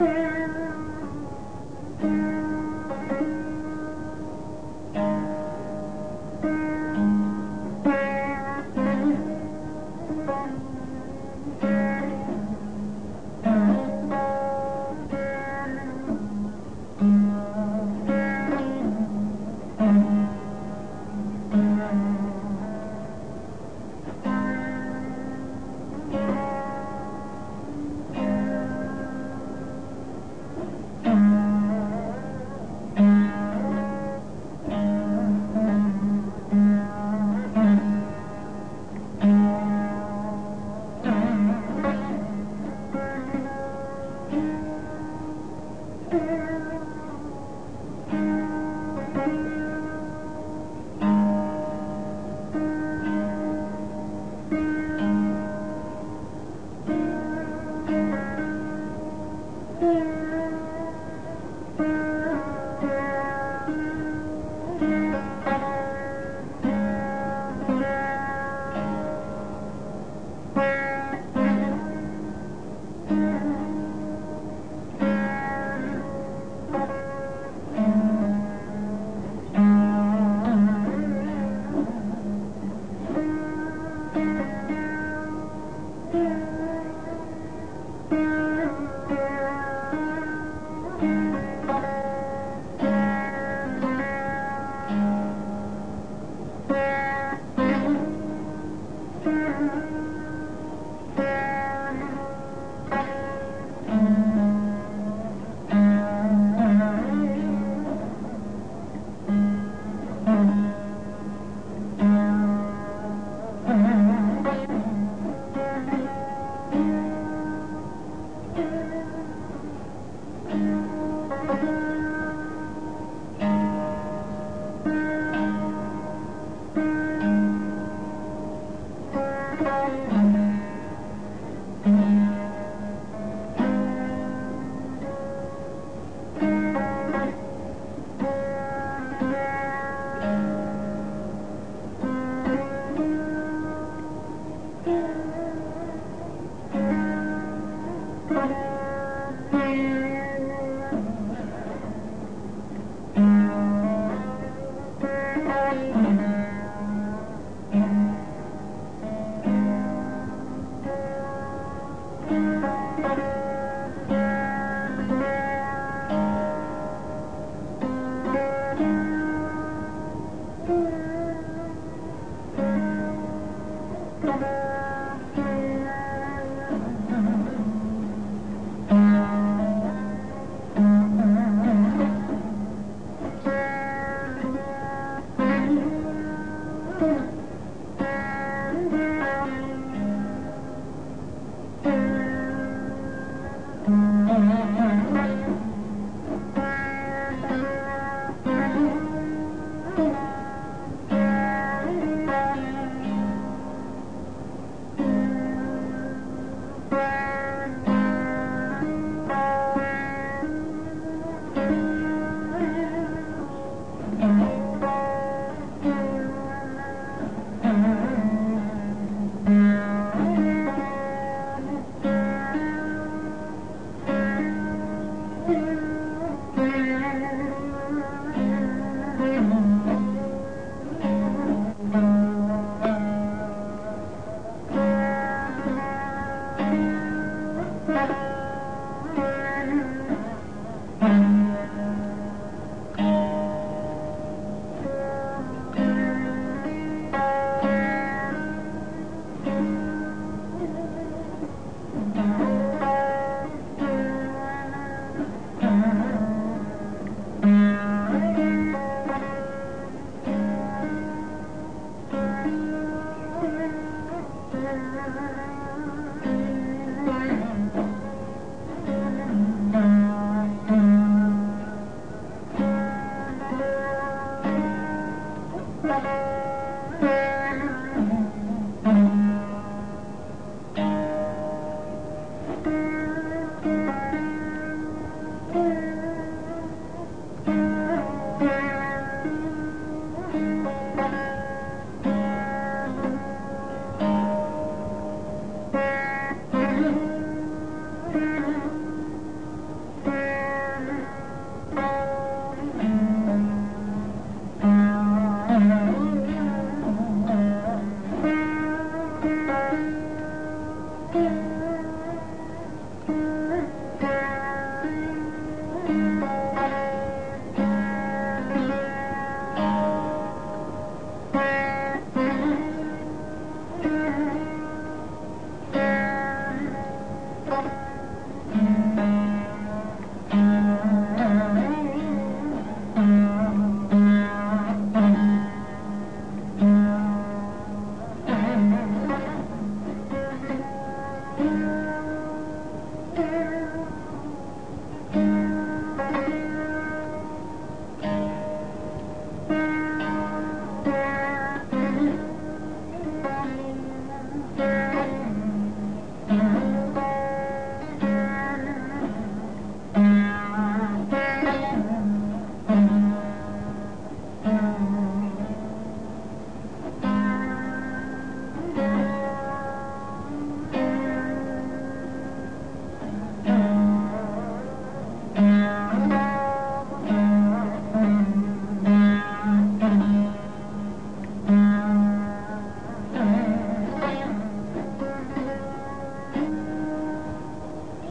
there. there.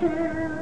You.